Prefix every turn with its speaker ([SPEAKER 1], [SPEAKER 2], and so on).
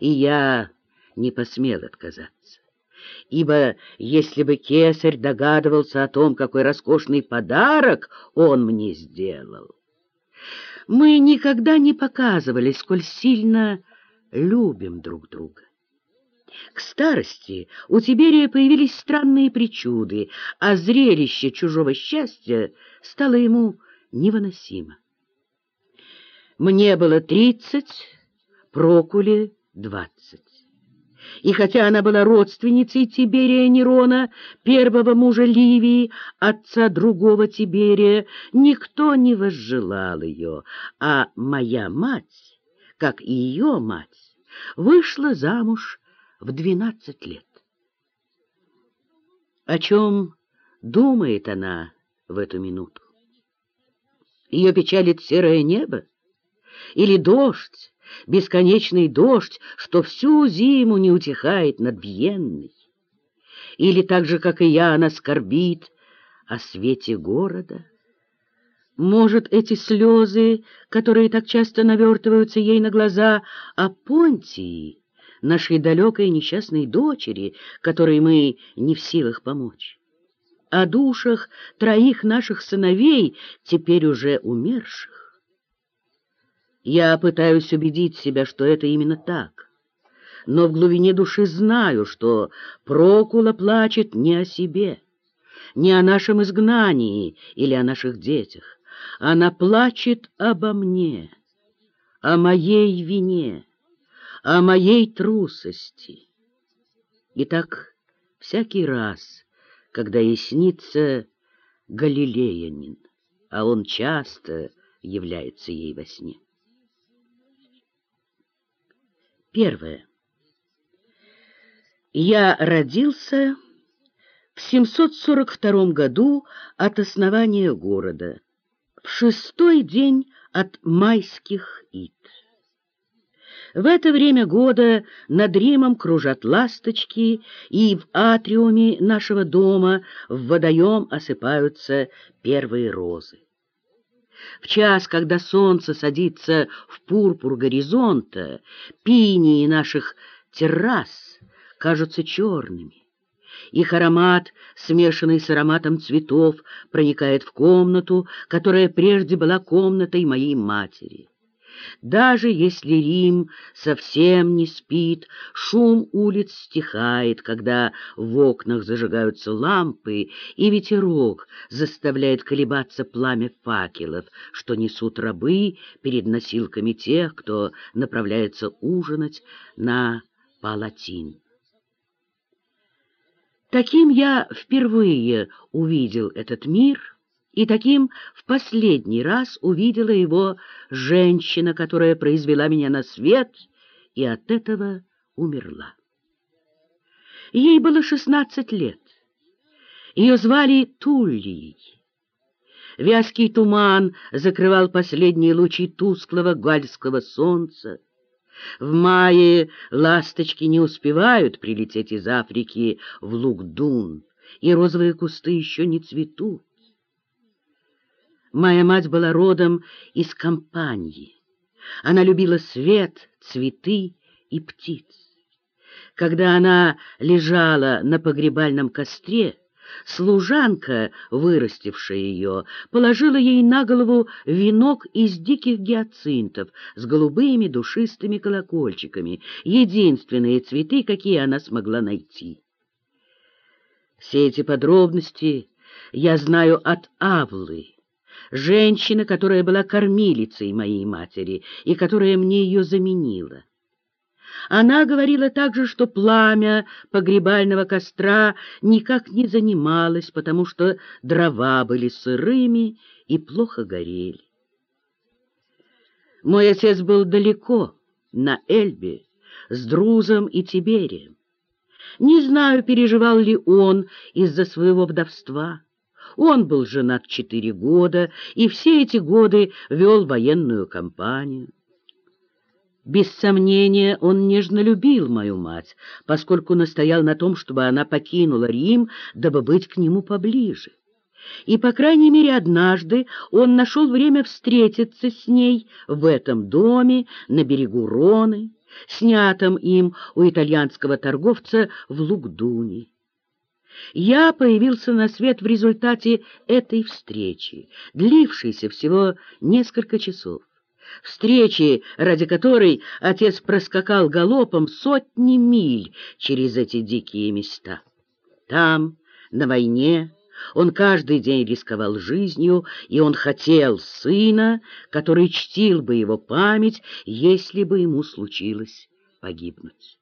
[SPEAKER 1] и я не посмел отказаться. Ибо если бы кесарь догадывался о том, какой роскошный подарок он мне сделал, мы никогда не показывали, сколь сильно любим друг друга. К старости у Тиберия появились странные причуды, а зрелище чужого счастья стало ему невыносимо. Мне было тридцать, Прокуле — двадцать. И хотя она была родственницей Тиберия Нерона, первого мужа Ливии, отца другого Тиберия, никто не возжелал ее, а моя мать, как и ее мать, вышла замуж в двенадцать лет. О чем думает она в эту минуту? Ее печалит серое небо? Или дождь, бесконечный дождь, что всю зиму не утихает над Вьенной? Или так же, как и я, она скорбит о свете города? Может, эти слезы, которые так часто навертываются ей на глаза, о Понтии, нашей далекой несчастной дочери, которой мы не в силах помочь? О душах троих наших сыновей, теперь уже умерших? Я пытаюсь убедить себя, что это именно так. Но в глубине души знаю, что Прокула плачет не о себе, не о нашем изгнании или о наших детях. Она плачет обо мне, о моей вине, о моей трусости. И так всякий раз, когда ей снится галилеянин, а он часто является ей во сне. Первое. Я родился в 742 году от основания города, в шестой день от майских ид. В это время года над Римом кружат ласточки, и в атриуме нашего дома в водоем осыпаются первые розы. В час, когда солнце садится в пурпур горизонта, пинии наших террас кажутся черными. Их аромат, смешанный с ароматом цветов, проникает в комнату, которая прежде была комнатой моей матери. Даже если Рим совсем не спит, шум улиц стихает, когда в окнах зажигаются лампы, и ветерок заставляет колебаться пламя факелов, что несут рабы перед носилками тех, кто направляется ужинать на Палатин. Таким я впервые увидел этот мир — и таким в последний раз увидела его женщина, которая произвела меня на свет и от этого умерла. Ей было шестнадцать лет. Ее звали Туллией. Вязкий туман закрывал последние лучи тусклого гальского солнца. В мае ласточки не успевают прилететь из Африки в Лугдун, и розовые кусты еще не цветут. Моя мать была родом из компании. Она любила свет, цветы и птиц. Когда она лежала на погребальном костре, служанка, вырастившая ее, положила ей на голову венок из диких гиацинтов с голубыми душистыми колокольчиками, единственные цветы, какие она смогла найти. Все эти подробности я знаю от Авлы, женщина, которая была кормилицей моей матери и которая мне ее заменила. Она говорила также, что пламя погребального костра никак не занималось, потому что дрова были сырыми и плохо горели. Мой отец был далеко, на Эльбе, с Друзом и Тиберием. Не знаю, переживал ли он из-за своего вдовства. Он был женат четыре года и все эти годы вел военную кампанию. Без сомнения, он нежно любил мою мать, поскольку настоял на том, чтобы она покинула Рим, дабы быть к нему поближе. И, по крайней мере, однажды он нашел время встретиться с ней в этом доме на берегу Роны, снятом им у итальянского торговца в Лугдуне. Я появился на свет в результате этой встречи, длившейся всего несколько часов. Встречи, ради которой отец проскакал галопом сотни миль через эти дикие места. Там, на войне, он каждый день рисковал жизнью, и он хотел сына, который чтил бы его память, если бы ему случилось погибнуть.